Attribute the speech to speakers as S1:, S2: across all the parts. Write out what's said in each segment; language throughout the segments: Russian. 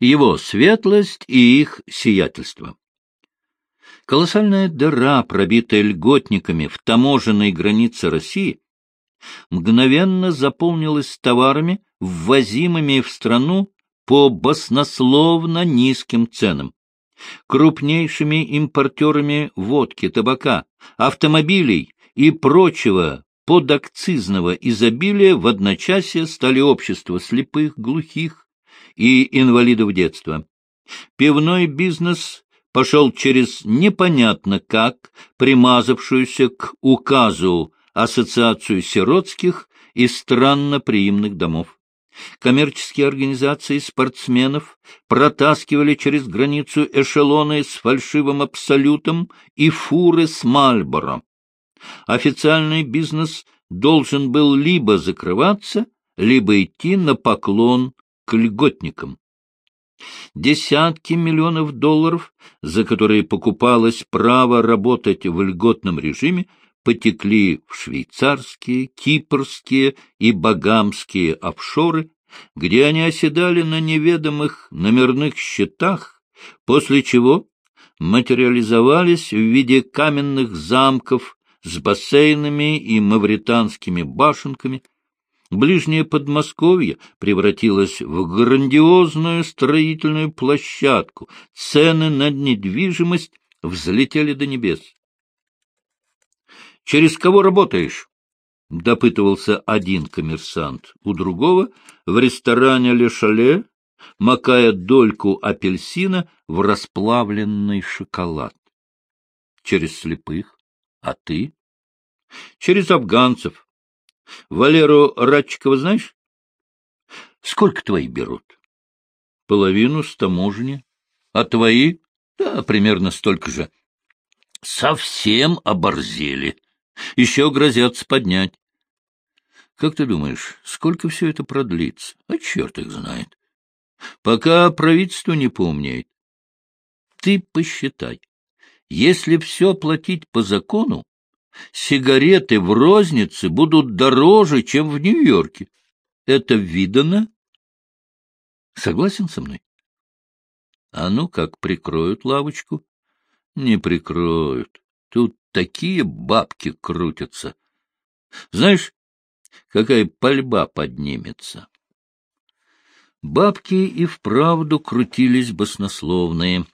S1: его светлость и их сиятельство. Колоссальная дыра, пробитая льготниками в таможенной границе России, мгновенно заполнилась товарами, ввозимыми в страну по баснословно низким ценам. Крупнейшими импортерами водки, табака, автомобилей и прочего подакцизного изобилия в одночасье стали общество слепых, глухих и инвалидов детства. Пивной бизнес пошел через непонятно как примазавшуюся к указу Ассоциацию сиротских и странно приимных домов. Коммерческие организации спортсменов протаскивали через границу эшелоны с фальшивым абсолютом и фуры с Мальборо. Официальный бизнес должен был либо закрываться, либо идти на поклон к льготникам. Десятки миллионов долларов, за которые покупалось право работать в льготном режиме, потекли в швейцарские, кипрские и багамские офшоры, где они оседали на неведомых номерных счетах, после чего материализовались в виде каменных замков с бассейнами и мавританскими башенками. Ближнее Подмосковье превратилось в грандиозную строительную площадку, цены на недвижимость взлетели до небес. Через кого работаешь? — допытывался один коммерсант у другого в ресторане «Ле Шале», макая дольку апельсина в расплавленный шоколад. — Через слепых. А ты? — Через афганцев. Валеру Радчикова знаешь? — Сколько твои берут? — Половину с таможни. — А твои? — Да, примерно столько же. — Совсем оборзели. Еще грозятся поднять. Как ты думаешь, сколько все это продлится? А черт их знает. Пока правительство не поумнеет. Ты посчитай. Если все платить по закону, сигареты в рознице будут дороже, чем в Нью-Йорке. Это видано? Согласен со мной? А ну как прикроют лавочку? Не прикроют. Тут такие бабки крутятся. Знаешь, какая пальба поднимется? Бабки и вправду крутились баснословные.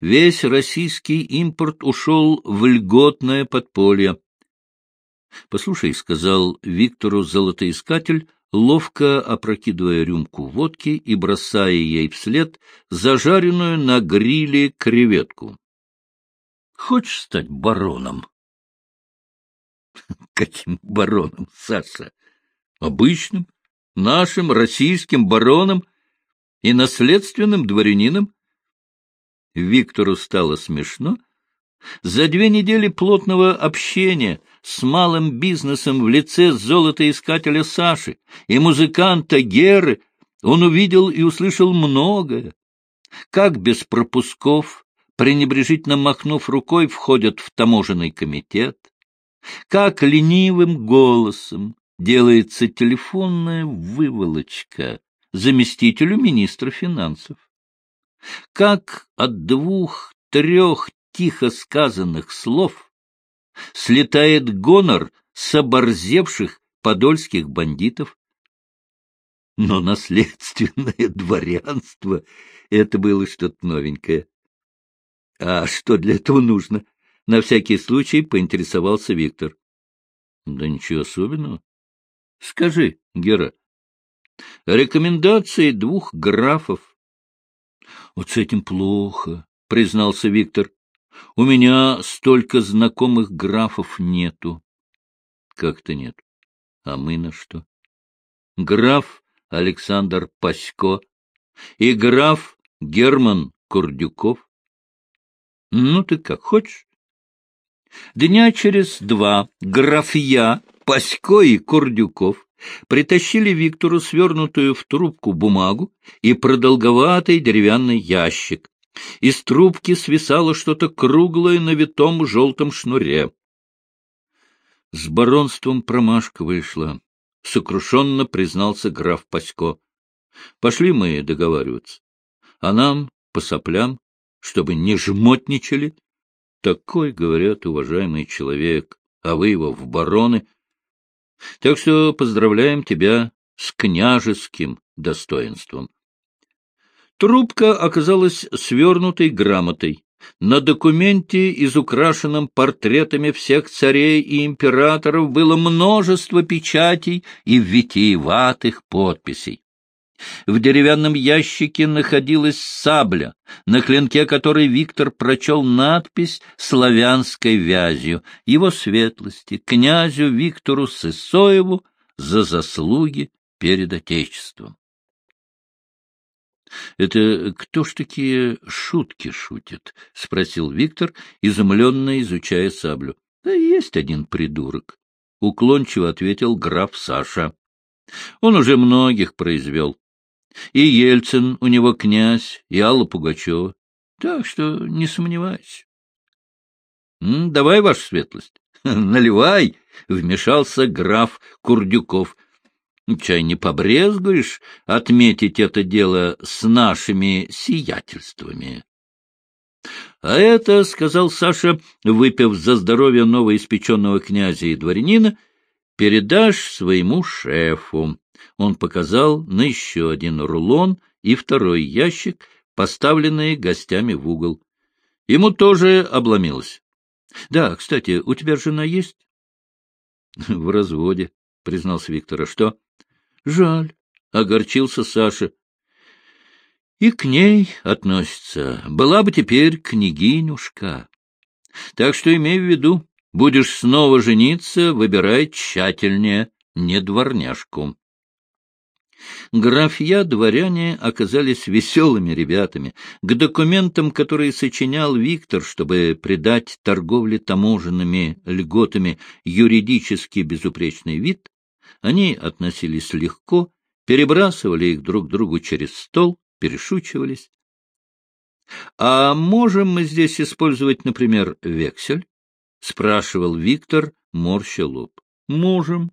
S1: Весь российский импорт ушел в льготное подполье. — Послушай, — сказал Виктору золотоискатель, ловко опрокидывая рюмку водки и бросая ей вслед зажаренную на гриле креветку. Хочешь стать бароном? Каким бароном, Саша? Обычным, нашим российским бароном и наследственным дворянином? Виктору стало смешно. За две недели плотного общения с малым бизнесом в лице золотоискателя Саши и музыканта Геры он увидел и услышал многое. Как без пропусков, пренебрежительно махнув рукой, входят в таможенный комитет, как ленивым голосом делается телефонная выволочка заместителю министра финансов, как от двух-трех тихо сказанных слов слетает гонор с оборзевших подольских бандитов. Но наследственное дворянство — это было что-то новенькое. — А что для этого нужно? — на всякий случай поинтересовался Виктор. — Да ничего особенного. — Скажи, Гера, рекомендации двух графов. — Вот с этим плохо, — признался Виктор. — У меня столько знакомых графов нету. — Как-то нет. А мы на что? Граф Александр Пасько и граф Герман Курдюков. Ну, ты как хочешь. Дня через два графья Пасько и Кордюков притащили Виктору свернутую в трубку бумагу и продолговатый деревянный ящик. Из трубки свисало что-то круглое на витом желтом шнуре. С баронством промашка вышла, — сокрушенно признался граф Пасько. — Пошли мы договариваться. а нам по соплям, чтобы не жмотничали. Такой, говорят, уважаемый человек, а вы его в бароны. Так что поздравляем тебя с княжеским достоинством. Трубка оказалась свернутой грамотой. На документе, изукрашенном портретами всех царей и императоров, было множество печатей и витиеватых подписей. В деревянном ящике находилась сабля, на клинке которой Виктор прочел надпись славянской вязью «Его светлости, князю Виктору Сысоеву за заслуги перед Отечеством». — Это кто ж такие шутки шутит? — спросил Виктор, изумленно изучая саблю. — Да есть один придурок, — уклончиво ответил граф Саша. Он уже многих произвел. И Ельцин у него князь, и Алла Пугачева. Так что не сомневайся. — Давай, ваша светлость. — Наливай! — вмешался граф Курдюков. Чай не побрезгуешь отметить это дело с нашими сиятельствами? — А это, — сказал Саша, выпив за здоровье новоиспеченного князя и дворянина, — передашь своему шефу. Он показал на еще один рулон и второй ящик, поставленные гостями в угол. Ему тоже обломилось. — Да, кстати, у тебя жена есть? — В разводе, — признался Виктор. — А что? — Жаль, — огорчился Саша. — И к ней относится. Была бы теперь княгинюшка. Так что имей в виду, будешь снова жениться, выбирай тщательнее, не дворняжку. Графья-дворяне оказались веселыми ребятами. К документам, которые сочинял Виктор, чтобы придать торговле таможенными льготами юридически безупречный вид, они относились легко, перебрасывали их друг другу через стол, перешучивались. — А можем мы здесь использовать, например, вексель? — спрашивал Виктор, морща лоб. — Можем.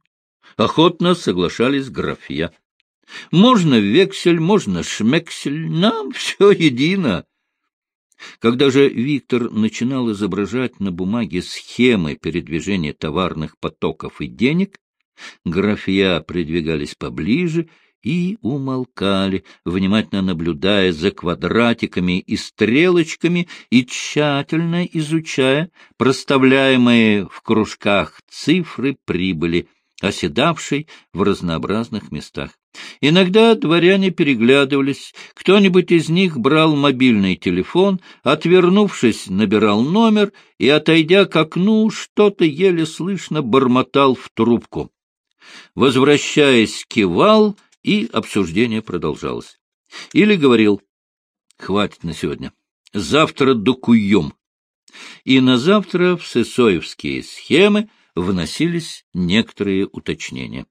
S1: Охотно соглашались графья. — Можно вексель, можно шмексель, нам все едино. Когда же Виктор начинал изображать на бумаге схемы передвижения товарных потоков и денег, Графья придвигались поближе и умолкали, внимательно наблюдая за квадратиками и стрелочками и тщательно изучая проставляемые в кружках цифры прибыли, оседавшей в разнообразных местах. Иногда дворяне переглядывались, кто-нибудь из них брал мобильный телефон, отвернувшись, набирал номер и, отойдя к окну, что-то еле слышно бормотал в трубку. Возвращаясь, кивал, и обсуждение продолжалось. Или говорил, хватит на сегодня, завтра докуем. И на завтра в сысоевские схемы вносились некоторые уточнения.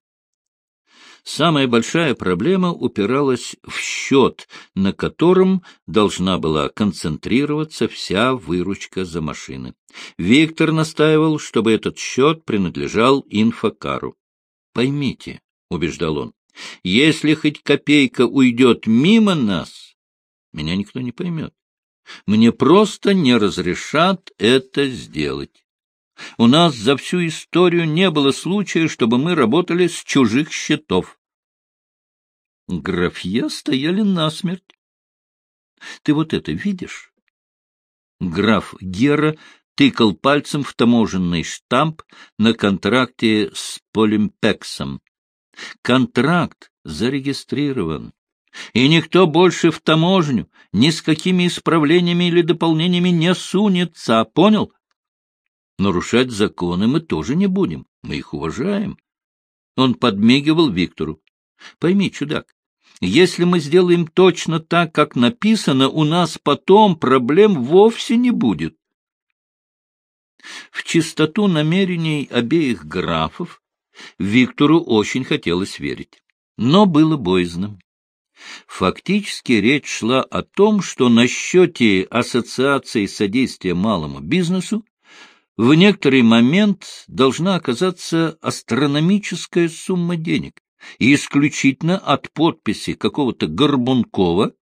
S1: Самая большая проблема упиралась в счет, на котором должна была концентрироваться вся выручка за машины. Виктор настаивал, чтобы этот счет принадлежал инфокару. Поймите, — убеждал он, — если хоть копейка уйдет мимо нас, меня никто не поймет. Мне просто не разрешат это сделать. У нас за всю историю не было случая, чтобы мы работали с чужих счетов. Графья стояли насмерть. Ты вот это видишь? Граф Гера тыкал пальцем в таможенный штамп на контракте с Полимпексом. Контракт зарегистрирован, и никто больше в таможню ни с какими исправлениями или дополнениями не сунется, понял? Нарушать законы мы тоже не будем, мы их уважаем. Он подмигивал Виктору. Пойми, чудак, если мы сделаем точно так, как написано, у нас потом проблем вовсе не будет. В чистоту намерений обеих графов Виктору очень хотелось верить, но было боязно. Фактически речь шла о том, что на счете Ассоциации содействия малому бизнесу в некоторый момент должна оказаться астрономическая сумма денег, и исключительно от подписи какого-то Горбункова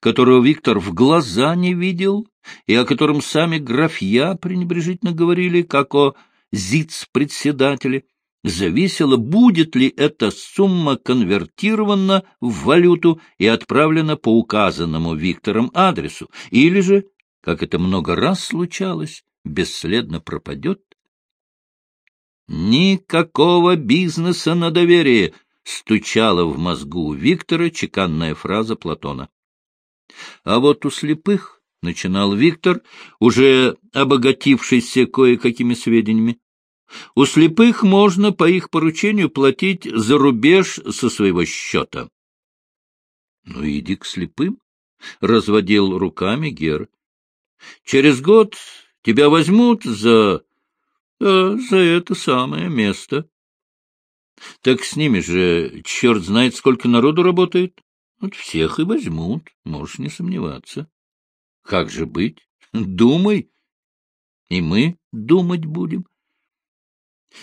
S1: которого Виктор в глаза не видел и о котором сами графья пренебрежительно говорили, как о зиц-председателе, зависело, будет ли эта сумма конвертирована в валюту и отправлена по указанному Виктором адресу, или же, как это много раз случалось, бесследно пропадет. «Никакого бизнеса на доверие!» — стучала в мозгу Виктора чеканная фраза Платона. А вот у слепых, — начинал Виктор, уже обогатившийся кое-какими сведениями, у слепых можно по их поручению платить за рубеж со своего счета. — Ну, иди к слепым, — разводил руками Гер. — Через год тебя возьмут за... Да, за это самое место. Так с ними же черт знает, сколько народу работает. Вот всех и возьмут, можешь не сомневаться. Как же быть? Думай. И мы думать будем.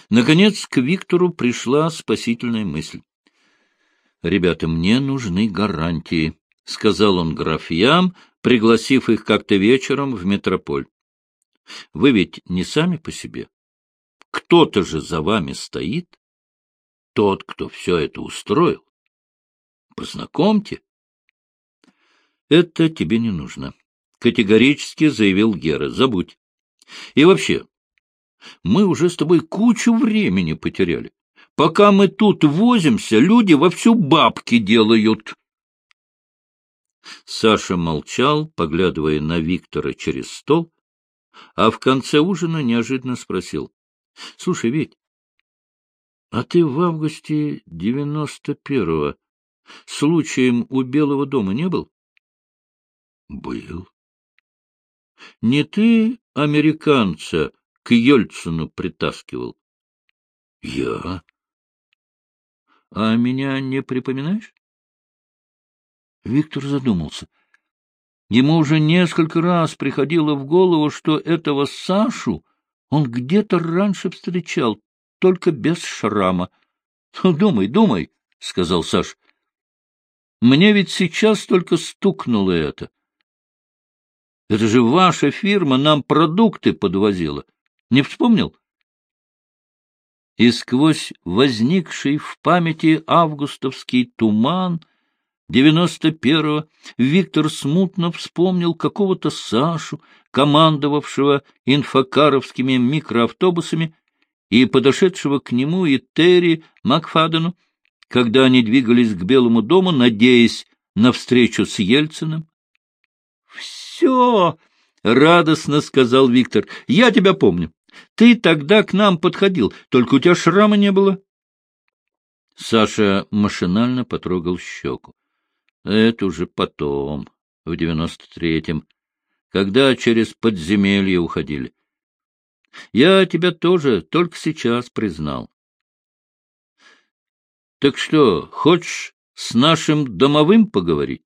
S1: Наконец к Виктору пришла спасительная мысль. — Ребята, мне нужны гарантии, — сказал он графьям, пригласив их как-то вечером в метрополь. — Вы ведь не сами по себе. Кто-то же за вами стоит. Тот, кто все это устроил. Познакомьте. — Это тебе не нужно, — категорически заявил Гера. — Забудь. И вообще, мы уже с тобой кучу времени потеряли. Пока мы тут возимся, люди вовсю бабки делают. Саша молчал, поглядывая на Виктора через стол, а в конце ужина неожиданно спросил. — Слушай, Вить, а ты в августе девяносто первого случаем у Белого дома не был? — Был. — Не ты американца к Ельцину притаскивал? — Я. — А меня не припоминаешь? Виктор задумался. Ему уже несколько раз приходило в голову, что этого Сашу он где-то раньше встречал, только без шрама. — Думай, думай, — сказал Саш. — Мне ведь сейчас только стукнуло это. Это же ваша фирма нам продукты подвозила. Не вспомнил? И сквозь возникший в памяти августовский туман девяносто первого Виктор смутно вспомнил какого-то Сашу, командовавшего инфокаровскими микроавтобусами, и подошедшего к нему и Терри Макфадену, когда они двигались к Белому дому, надеясь на встречу с Ельциным. — Все! — радостно сказал Виктор. — Я тебя помню. Ты тогда к нам подходил, только у тебя шрама не было. Саша машинально потрогал щеку. Это уже потом, в девяносто третьем, когда через подземелье уходили. Я тебя тоже только сейчас признал. Так что, хочешь с нашим домовым поговорить?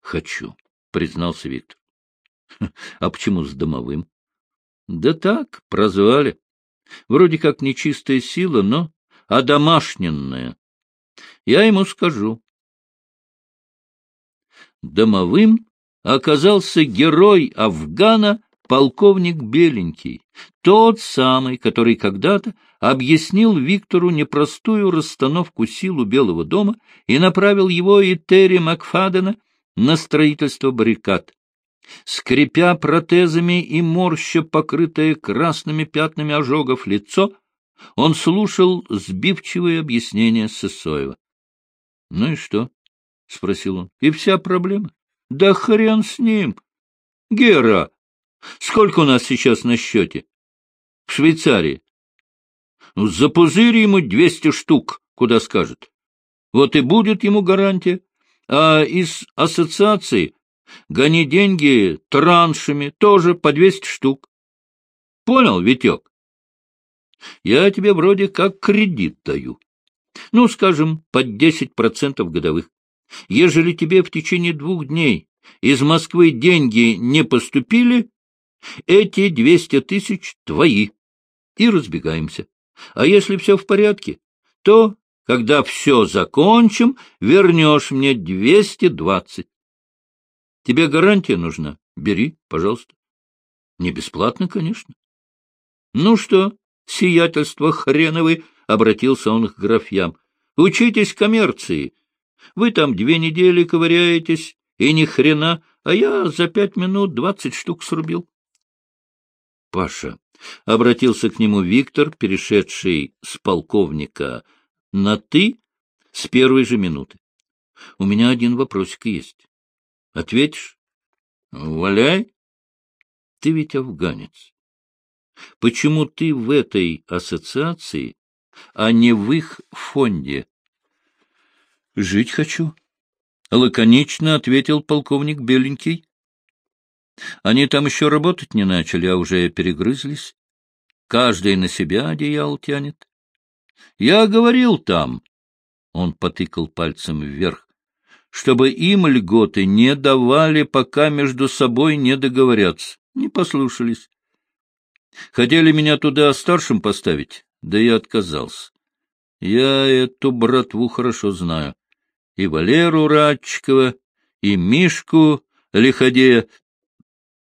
S1: Хочу, признался Виктор. А почему с домовым? Да так, прозвали. Вроде как нечистая сила, но одомашненная. Я ему скажу. Домовым оказался герой Афгана, полковник Беленький, тот самый, который когда-то объяснил Виктору непростую расстановку сил у Белого дома и направил его и Терри Макфадена на строительство баррикад. Скрипя протезами и морща покрытое красными пятнами ожогов лицо, он слушал сбивчивые объяснения Сысоева. — Ну и что? — спросил он. — И вся проблема? — Да хрен с ним! — Гера, сколько у нас сейчас на счете? — В Швейцарии. — Ну, запузырь ему двести штук, куда скажет. Вот и будет ему гарантия. А из ассоциации гони деньги траншами, тоже по двести штук. Понял, Витек? Я тебе вроде как кредит даю. Ну, скажем, под десять процентов годовых. Ежели тебе в течение двух дней из Москвы деньги не поступили, эти двести тысяч твои. И разбегаемся. А если все в порядке, то, когда все закончим, вернешь мне двести двадцать. Тебе гарантия нужна? Бери, пожалуйста. Не бесплатно, конечно. Ну что, сиятельство хреновы, — обратился он к графьям, — учитесь коммерции. Вы там две недели ковыряетесь, и ни хрена, а я за пять минут двадцать штук срубил. Паша, — обратился к нему Виктор, перешедший с полковника на «ты» с первой же минуты. — У меня один вопросик есть. Ответишь? — Валяй. Ты ведь афганец. Почему ты в этой ассоциации, а не в их фонде? — Жить хочу. — лаконично ответил полковник Беленький. Они там еще работать не начали, а уже перегрызлись. Каждый на себя одеял тянет. Я говорил там, — он потыкал пальцем вверх, — чтобы им льготы не давали, пока между собой не договорятся. Не послушались. Хотели меня туда старшим поставить, да я отказался. Я эту братву хорошо знаю. И Валеру Радчикова, и Мишку Лиходея.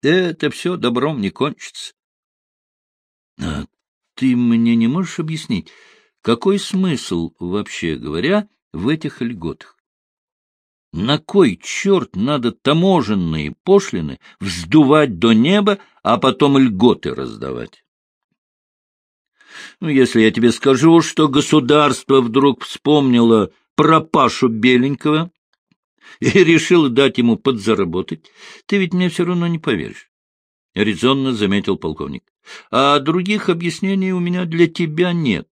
S1: Это все добром не кончится. А ты мне не можешь объяснить, какой смысл, вообще говоря, в этих льготах? На кой черт надо таможенные пошлины вздувать до неба, а потом льготы раздавать? Ну, если я тебе скажу, что государство вдруг вспомнило про Пашу Беленького и решило дать ему подзаработать, ты ведь мне все равно не поверишь. — резонно заметил полковник. — А других объяснений у меня для тебя нет.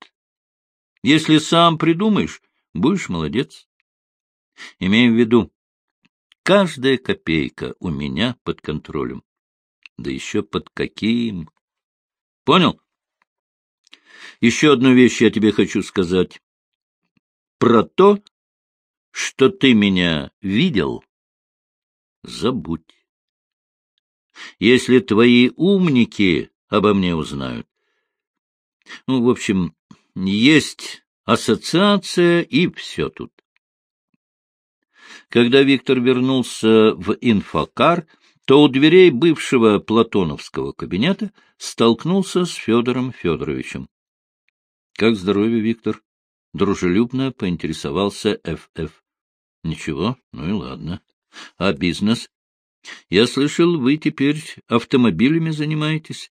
S1: Если сам придумаешь, будешь молодец. Имею в виду, каждая копейка у меня под контролем. Да еще под каким. Понял? Еще одну вещь я тебе хочу сказать. Про то, что ты меня видел, забудь. Если твои умники обо мне узнают. Ну, в общем, есть ассоциация, и все тут. Когда Виктор вернулся в инфокар, то у дверей бывшего платоновского кабинета столкнулся с Федором Федоровичем. — Как здоровье, Виктор? — дружелюбно поинтересовался Ф.Ф. — Ничего, ну и ладно. — А бизнес? — Я слышал, вы теперь автомобилями занимаетесь.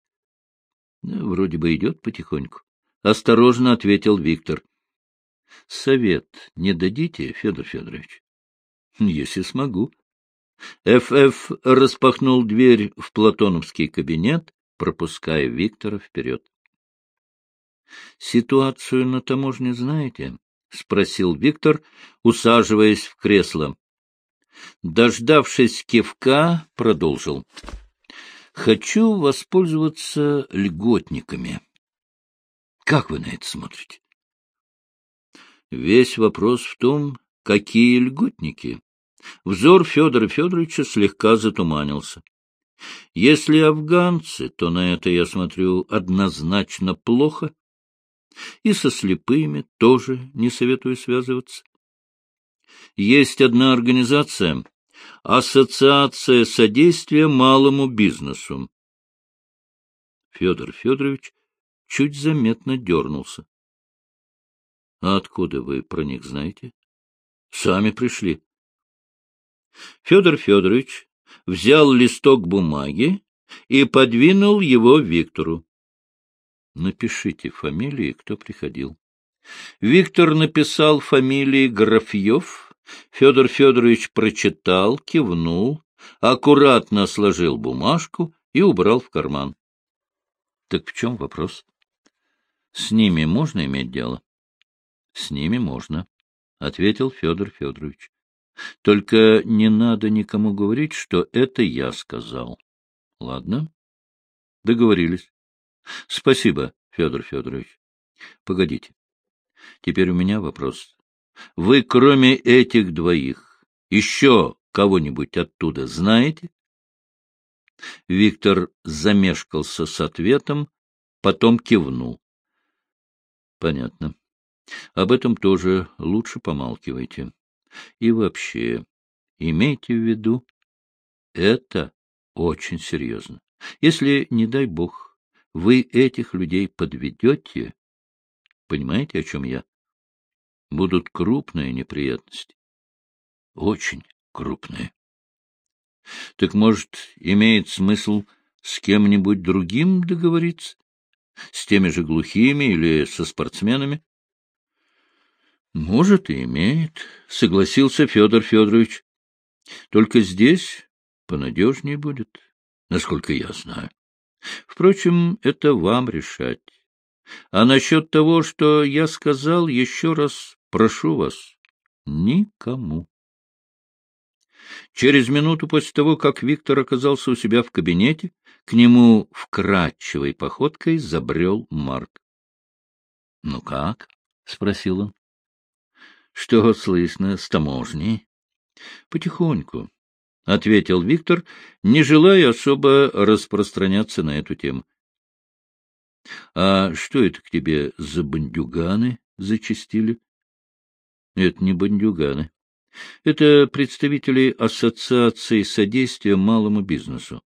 S1: — Вроде бы идет потихоньку. — осторожно ответил Виктор. — Совет не дадите, Федор Федорович? — Если смогу. Ф.Ф. распахнул дверь в платоновский кабинет, пропуская Виктора вперед. — Ситуацию на таможне знаете? — спросил Виктор, усаживаясь в кресло. Дождавшись кивка, продолжил. — Хочу воспользоваться льготниками. Как вы на это смотрите? Весь вопрос в том, какие льготники. Взор Федора Федоровича слегка затуманился. Если афганцы, то на это, я смотрю, однозначно плохо. И со слепыми тоже не советую связываться. Есть одна организация — Ассоциация содействия малому бизнесу. Федор Федорович чуть заметно дернулся. — А откуда вы про них знаете? — Сами пришли. Федор Федорович взял листок бумаги и подвинул его Виктору. — Напишите фамилии, кто приходил. Виктор написал фамилии Графьев, Федор Федорович прочитал, кивнул, аккуратно сложил бумажку и убрал в карман. — Так в чем вопрос? — С ними можно иметь дело? — С ними можно, — ответил Федор Федорович. — Только не надо никому говорить, что это я сказал. — Ладно? — Договорились. — Спасибо, Федор Федорович. — Погодите. Теперь у меня вопрос. Вы, кроме этих двоих, еще кого-нибудь оттуда знаете? Виктор замешкался с ответом, потом кивнул. — Понятно. Об этом тоже лучше помалкивайте. И вообще, имейте в виду, Это очень серьезно. Если, не дай бог, вы этих людей подведете, понимаете, о чем я? Будут крупные неприятности. Очень крупные. Так, может, имеет смысл с кем-нибудь другим договориться? С теми же глухими или со спортсменами? — Может, и имеет, — согласился Федор Федорович. — Только здесь понадежнее будет, насколько я знаю. Впрочем, это вам решать. А насчет того, что я сказал, еще раз прошу вас, никому. Через минуту после того, как Виктор оказался у себя в кабинете, к нему вкрадчивой походкой забрел Марк. — Ну как? — спросил он. — Что слышно с таможней? — Потихоньку, — ответил Виктор, не желая особо распространяться на эту тему. — А что это к тебе за бандюганы зачастили? — Это не бандюганы. Это представители Ассоциации содействия малому бизнесу.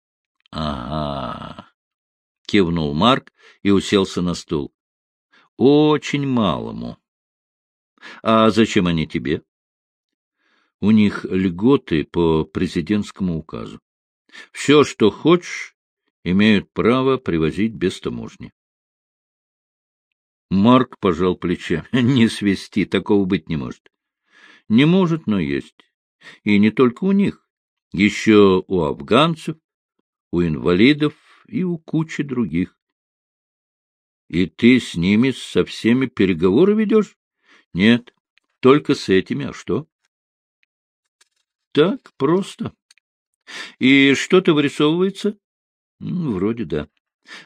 S1: — Ага, — кивнул Марк и уселся на стул. — Очень малому. — А зачем они тебе? — У них льготы по президентскому указу. Все, что хочешь, имеют право привозить без таможни. Марк пожал плечами. Не свести, такого быть не может. Не может, но есть. И не только у них. Еще у афганцев, у инвалидов и у кучи других. И ты с ними со всеми переговоры ведешь? Нет, только с этими. А что? Так просто. И что-то вырисовывается? Вроде да.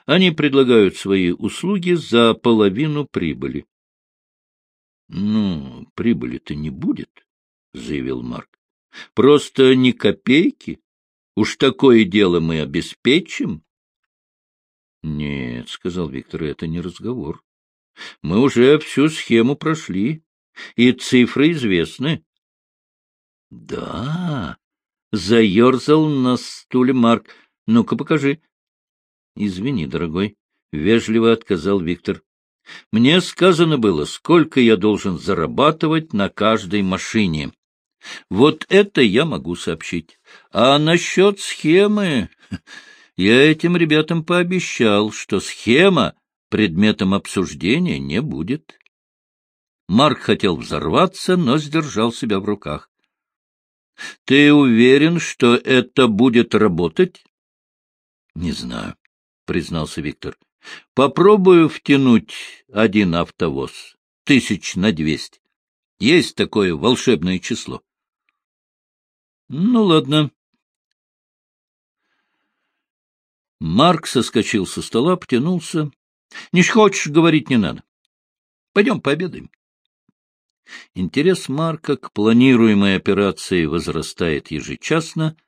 S1: Они предлагают свои услуги за половину прибыли. — Ну, прибыли-то не будет, — заявил Марк. — Просто ни копейки. Уж такое дело мы обеспечим. — Нет, — сказал Виктор, — это не разговор. Мы уже всю схему прошли, и цифры известны. — Да, — заерзал на стуле Марк. — Ну-ка, покажи. — Извини, дорогой, — вежливо отказал Виктор. Мне сказано было, сколько я должен зарабатывать на каждой машине. Вот это я могу сообщить. А насчет схемы... Я этим ребятам пообещал, что схема предметом обсуждения не будет. Марк хотел взорваться, но сдержал себя в руках. — Ты уверен, что это будет работать? — Не знаю, — признался Виктор. Попробую втянуть один автовоз. Тысяч на двести. Есть такое волшебное число. Ну, ладно. Марк соскочил со стола, потянулся. Не хочешь говорить, не надо. Пойдем пообедаем. Интерес Марка к планируемой операции возрастает ежечасно —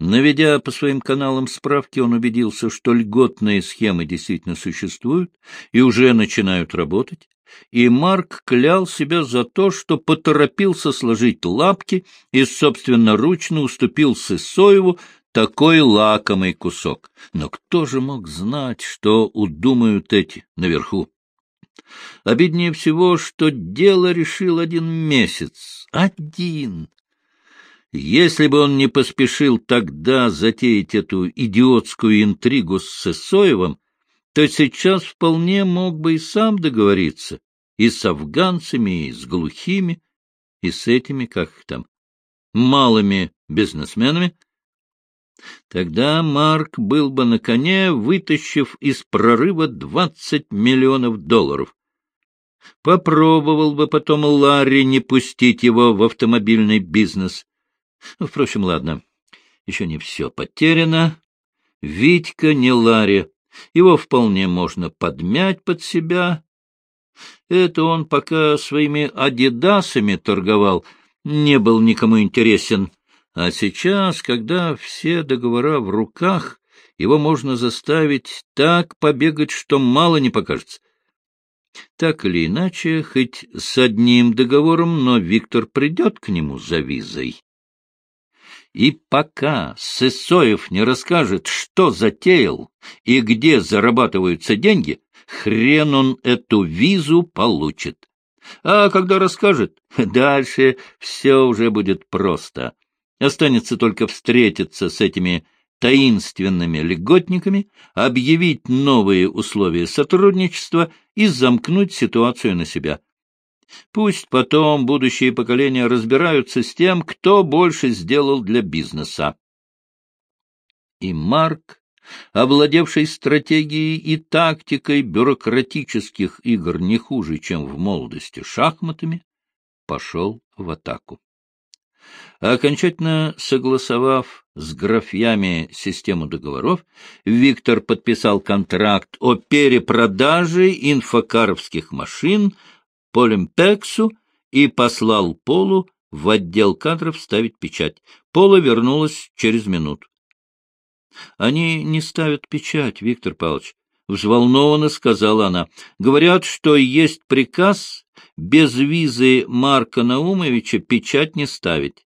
S1: Наведя по своим каналам справки, он убедился, что льготные схемы действительно существуют и уже начинают работать, и Марк клял себя за то, что поторопился сложить лапки и собственноручно уступил Сысоеву такой лакомый кусок. Но кто же мог знать, что удумают эти наверху? Обиднее всего, что дело решил один месяц. Один! Если бы он не поспешил тогда затеять эту идиотскую интригу с Сысоевым, то сейчас вполне мог бы и сам договориться и с афганцами, и с глухими, и с этими, как там, малыми бизнесменами. Тогда Марк был бы на коне, вытащив из прорыва двадцать миллионов долларов. Попробовал бы потом Ларри не пустить его в автомобильный бизнес. Впрочем, ладно, еще не все потеряно. Витька не Ларри, его вполне можно подмять под себя. Это он пока своими адидасами торговал, не был никому интересен. А сейчас, когда все договора в руках, его можно заставить так побегать, что мало не покажется. Так или иначе, хоть с одним договором, но Виктор придет к нему за визой И пока Сысоев не расскажет, что затеял и где зарабатываются деньги, хрен он эту визу получит. А когда расскажет, дальше все уже будет просто. Останется только встретиться с этими таинственными льготниками, объявить новые условия сотрудничества и замкнуть ситуацию на себя. Пусть потом будущие поколения разбираются с тем, кто больше сделал для бизнеса. И Марк, овладевший стратегией и тактикой бюрократических игр не хуже, чем в молодости шахматами, пошел в атаку. Окончательно согласовав с графьями систему договоров, Виктор подписал контракт о перепродаже инфокаровских машин Полимпексу и послал Полу в отдел кадров ставить печать. Пола вернулась через минуту. — Они не ставят печать, Виктор Павлович, — взволнованно сказала она. — Говорят, что есть приказ без визы Марка Наумовича печать не ставить.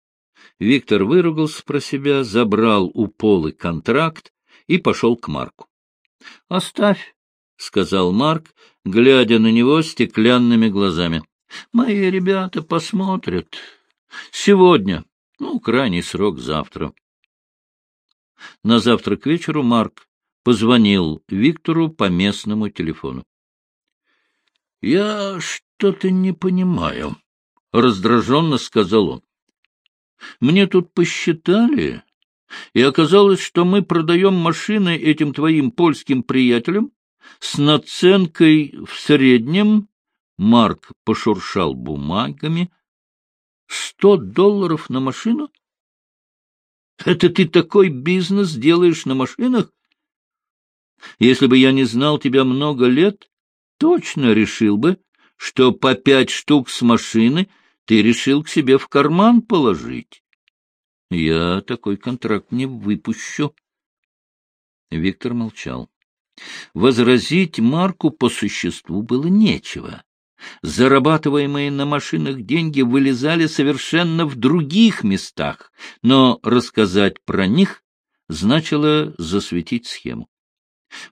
S1: Виктор выругался про себя, забрал у Полы контракт и пошел к Марку. — Оставь, — сказал Марк, глядя на него стеклянными глазами. — Мои ребята посмотрят. Сегодня, ну, крайний срок завтра. На завтра к вечеру Марк позвонил Виктору по местному телефону. — Я что-то не понимаю, — раздраженно сказал он. Мне тут посчитали, и оказалось, что мы продаем машины этим твоим польским приятелям с наценкой в среднем, Марк пошуршал бумагами, сто долларов на машину? Это ты такой бизнес делаешь на машинах? Если бы я не знал тебя много лет, точно решил бы, что по пять штук с машины — ты решил к себе в карман положить. Я такой контракт не выпущу. Виктор молчал. Возразить Марку по существу было нечего. Зарабатываемые на машинах деньги вылезали совершенно в других местах, но рассказать про них значило засветить схему.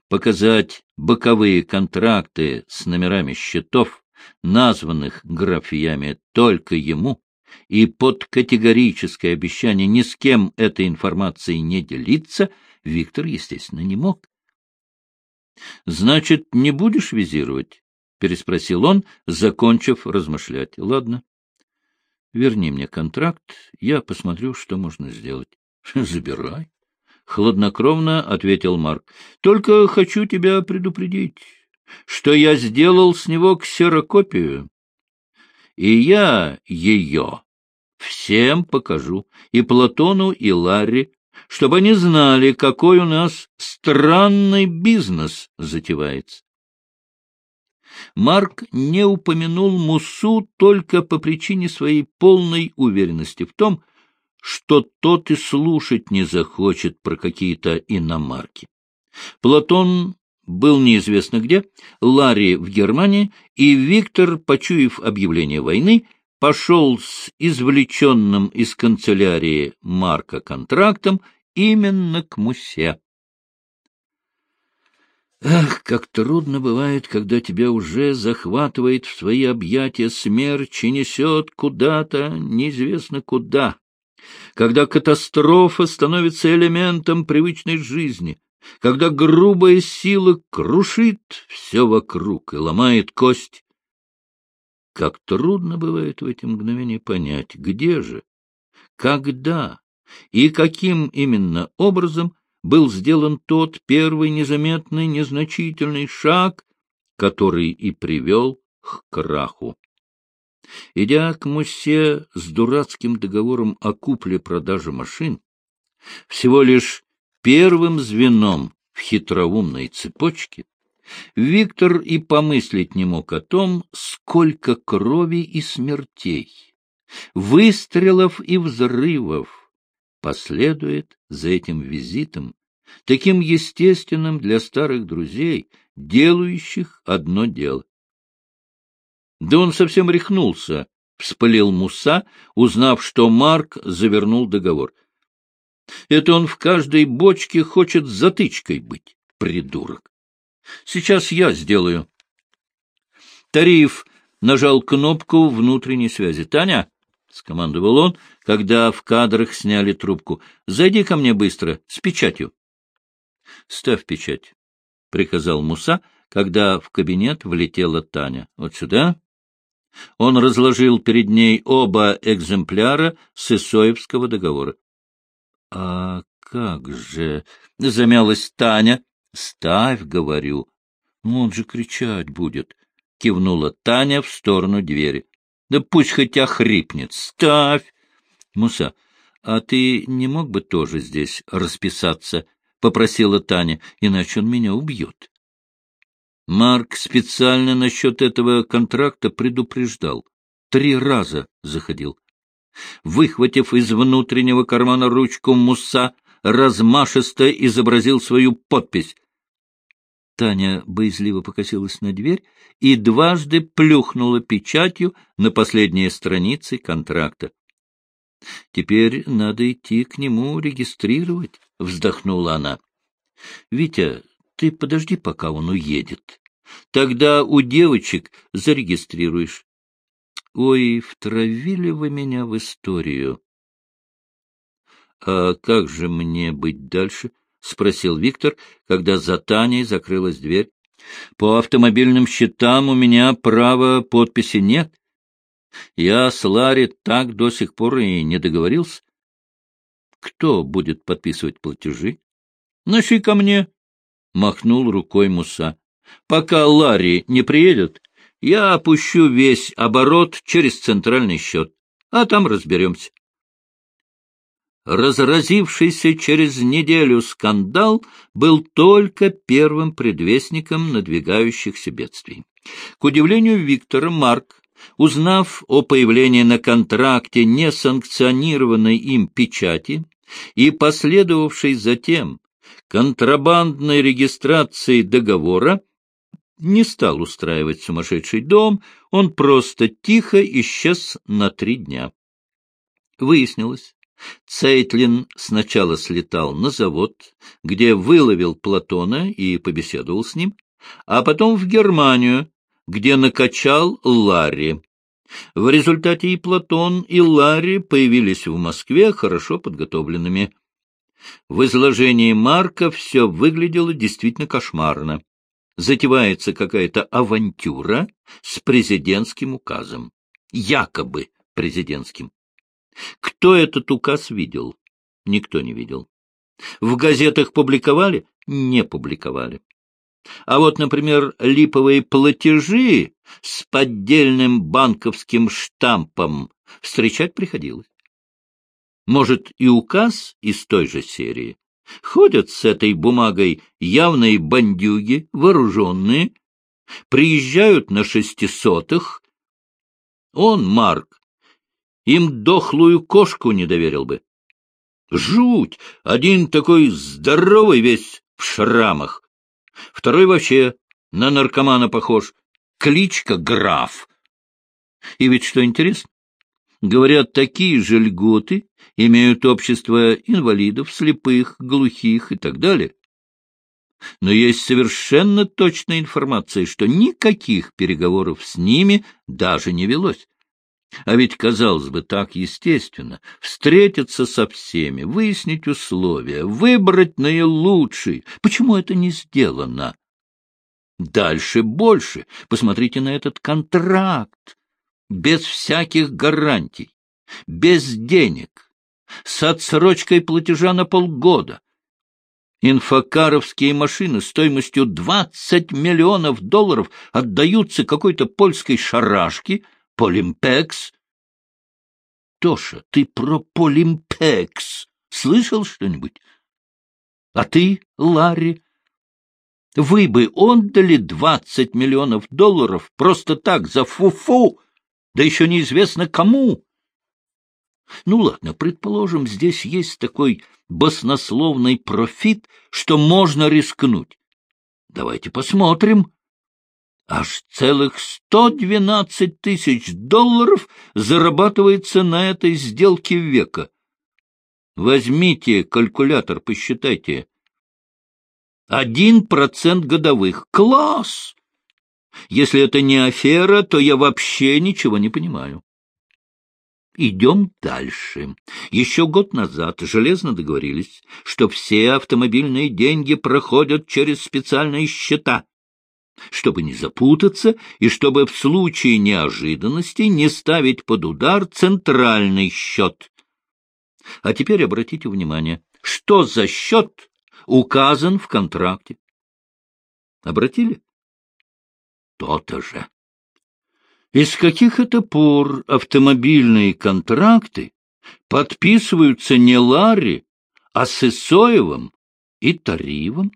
S1: Показать боковые контракты с номерами счетов, названных графиями только ему, и под категорическое обещание ни с кем этой информацией не делиться, Виктор, естественно, не мог. — Значит, не будешь визировать? — переспросил он, закончив размышлять. — Ладно. Верни мне контракт, я посмотрю, что можно сделать. — Забирай. — хладнокровно ответил Марк. — Только хочу тебя предупредить что я сделал с него ксерокопию. И я ее всем покажу, и Платону, и Ларри, чтобы они знали, какой у нас странный бизнес затевается. Марк не упомянул Мусу только по причине своей полной уверенности в том, что тот и слушать не захочет про какие-то иномарки. Платон был неизвестно где, Ларри в Германии, и Виктор, почуяв объявление войны, пошел с извлеченным из канцелярии Марка контрактом именно к Мусе. Ах, как трудно бывает, когда тебя уже захватывает в свои объятия смерть и несет куда-то, неизвестно куда. Когда катастрофа становится элементом привычной жизни, когда грубая сила крушит все вокруг и ломает кость. Как трудно бывает в эти мгновения понять, где же, когда и каким именно образом был сделан тот первый незаметный, незначительный шаг, который и привел к краху. Идя к Мусе с дурацким договором о купле-продаже машин, всего лишь первым звеном в хитроумной цепочке, Виктор и помыслить не мог о том, сколько крови и смертей, выстрелов и взрывов последует за этим визитом, таким естественным для старых друзей, делающих одно дело. Да он совсем рехнулся, — вспылил Муса, узнав, что Марк завернул договор. Это он в каждой бочке хочет затычкой быть, придурок. Сейчас я сделаю. Тариф нажал кнопку внутренней связи. — Таня, — скомандовал он, когда в кадрах сняли трубку, — зайди ко мне быстро, с печатью. — Ставь печать, — приказал Муса, когда в кабинет влетела Таня. — Вот сюда. Он разложил перед ней оба экземпляра Сысоевского договора. — А как же... — замялась Таня. — Ставь, говорю. Ну, он же кричать будет. — кивнула Таня в сторону двери. — Да пусть хоть охрипнет. Ставь! — Муса, а ты не мог бы тоже здесь расписаться? — попросила Таня, — иначе он меня убьет. Марк специально насчет этого контракта предупреждал. Три раза заходил. Выхватив из внутреннего кармана ручку Муса, размашисто изобразил свою подпись. Таня боязливо покосилась на дверь и дважды плюхнула печатью на последние страницы контракта. — Теперь надо идти к нему регистрировать, — вздохнула она. — Витя, ты подожди, пока он уедет. Тогда у девочек зарегистрируешь. Ой, втравили вы меня в историю. — А как же мне быть дальше? — спросил Виктор, когда за Таней закрылась дверь. — По автомобильным счетам у меня права подписи нет. Я с Ларри так до сих пор и не договорился. Кто будет подписывать платежи? — Носи ко мне, — махнул рукой Муса. — Пока Ларри не приедет, я опущу весь оборот через центральный счет, а там разберемся. Разразившийся через неделю скандал был только первым предвестником надвигающихся бедствий. К удивлению Виктора, Марк, узнав о появлении на контракте несанкционированной им печати и последовавшей затем контрабандной регистрации договора, не стал устраивать сумасшедший дом, он просто тихо исчез на три дня. Выяснилось, Цейтлин сначала слетал на завод, где выловил Платона и побеседовал с ним, а потом в Германию, где накачал Ларри. В результате и Платон, и Ларри появились в Москве хорошо подготовленными. В изложении Марка все выглядело действительно кошмарно затевается какая-то авантюра с президентским указом. Якобы президентским. Кто этот указ видел? Никто не видел. В газетах публиковали? Не публиковали. А вот, например, липовые платежи с поддельным банковским штампом встречать приходилось. Может, и указ из той же серии? Ходят с этой бумагой явные бандюги, вооруженные, приезжают на шестисотых. Он, Марк, им дохлую кошку не доверил бы. Жуть! Один такой здоровый весь в шрамах. Второй вообще на наркомана похож. Кличка Граф. И ведь что интересно, говорят, такие же льготы имеют общество инвалидов, слепых, глухих и так далее. Но есть совершенно точная информация, что никаких переговоров с ними даже не велось. А ведь, казалось бы, так естественно встретиться со всеми, выяснить условия, выбрать наилучший. Почему это не сделано? Дальше больше. Посмотрите на этот контракт. Без всяких гарантий, без денег, с отсрочкой платежа на полгода. Инфокаровские машины стоимостью 20 миллионов долларов отдаются какой-то польской шарашке — Полимпекс? Тоша, ты про Полимпекс слышал что-нибудь? А ты, Ларри? Вы бы отдали двадцать миллионов долларов просто так, за фу-фу, да еще неизвестно кому. Ну ладно, предположим, здесь есть такой баснословный профит, что можно рискнуть. Давайте посмотрим. Аж целых сто двенадцать тысяч долларов зарабатывается на этой сделке века. Возьмите калькулятор, посчитайте. Один процент годовых. Класс! Если это не афера, то я вообще ничего не понимаю. Идем дальше. Еще год назад железно договорились, что все автомобильные деньги проходят через специальные счета, чтобы не запутаться и чтобы в случае неожиданности не ставить под удар центральный счет. А теперь обратите внимание, что за счет указан в контракте. Обратили? То-то же. Из каких это пор автомобильные контракты подписываются не Ларри, а с Исоевым и Таривом?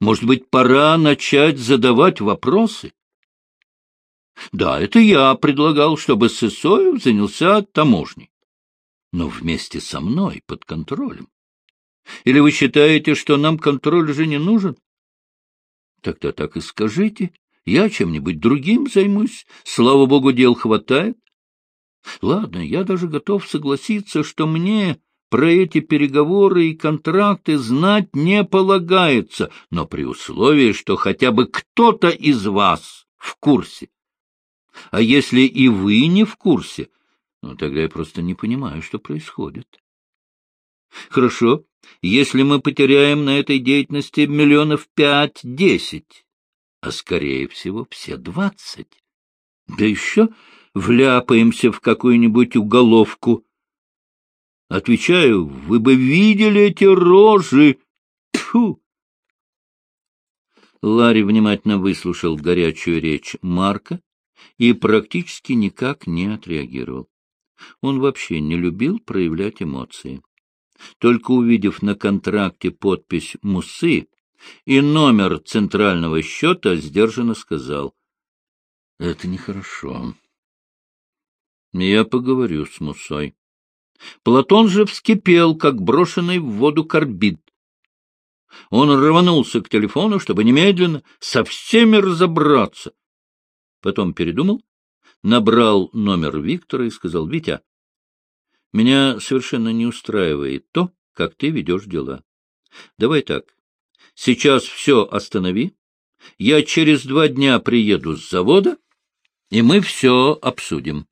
S1: Может быть, пора начать задавать вопросы? Да, это я предлагал, чтобы Сысоев занялся таможней. Но вместе со мной, под контролем. Или вы считаете, что нам контроль уже не нужен? Тогда так и скажите. Я чем-нибудь другим займусь. Слава богу, дел хватает. Ладно, я даже готов согласиться, что мне про эти переговоры и контракты знать не полагается, но при условии, что хотя бы кто-то из вас в курсе. А если и вы не в курсе, ну, тогда я просто не понимаю, что происходит. Хорошо, если мы потеряем на этой деятельности миллионов пять-десять, а, скорее всего, все двадцать, да еще вляпаемся в какую-нибудь уголовку. Отвечаю, вы бы видели эти рожи. Тьфу! Ларри внимательно выслушал горячую речь Марка и практически никак не отреагировал. Он вообще не любил проявлять эмоции. Только увидев на контракте подпись «Мусы» и номер центрального счета, сдержанно сказал, «Это нехорошо. Я поговорю с Мусой». Платон же вскипел, как брошенный в воду карбид. Он рванулся к телефону, чтобы немедленно со всеми разобраться. Потом передумал, набрал номер Виктора и сказал, «Витя, меня совершенно не устраивает то, как ты ведешь дела. Давай так. Сейчас все останови. Я через два дня приеду с завода, и мы все обсудим.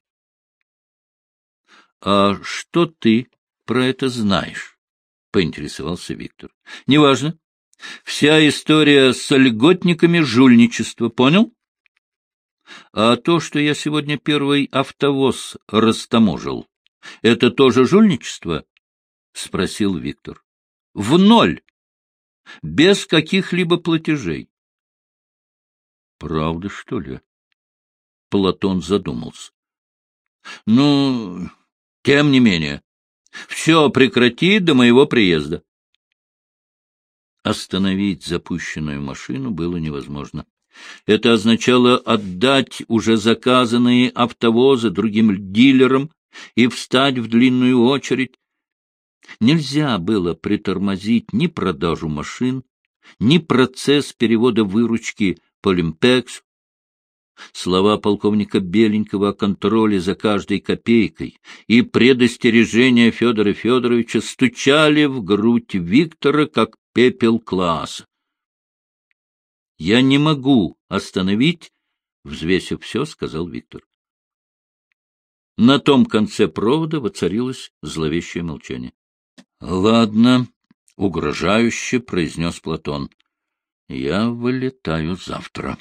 S1: — А что ты про это знаешь? — поинтересовался Виктор. — Неважно. Вся история с льготниками жульничества, понял? — А то, что я сегодня первый автовоз растаможил, — Это тоже жульничество? — спросил Виктор. — В ноль! Без каких-либо платежей. — Правда, что ли? Платон задумался. — Ну, тем не менее, все прекрати до моего приезда. Остановить запущенную машину было невозможно. Это означало отдать уже заказанные автовозы другим дилерам, и встать в длинную очередь. Нельзя было притормозить ни продажу машин, ни процесс перевода выручки по Лимпексу. Слова полковника Беленького о контроле за каждой копейкой и предостережения Федора Федоровича стучали в грудь Виктора, как пепел класса. «Я не могу остановить», — взвесив все, сказал Виктор. На том конце провода воцарилось зловещее молчание. — Ладно, — угрожающе произнес Платон. — Я вылетаю завтра.